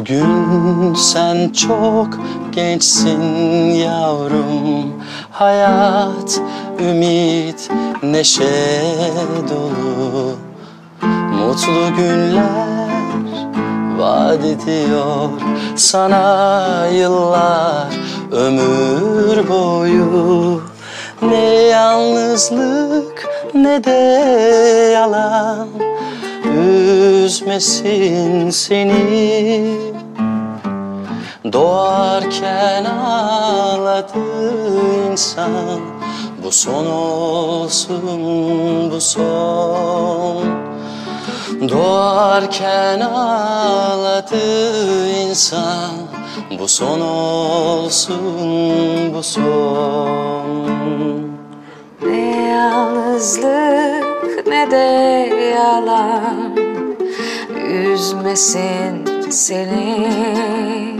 Bugün sen çok gençsin yavrum. Hayat, ümit, neşe dolu. Mutlu günler vaat ediyor Sana yıllar ömür boyu. Ne yalnızlık ne de yalan. Üzmesin seni Doğarken ağladı insan. Bu son olsun bu son. Doğarken ağladı insan. Bu son olsun bu son. Ne yalnızlık ne de yalan. Üzmesin seni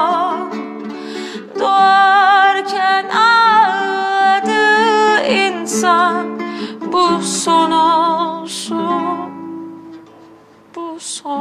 istersen bu son olsun. Bu son.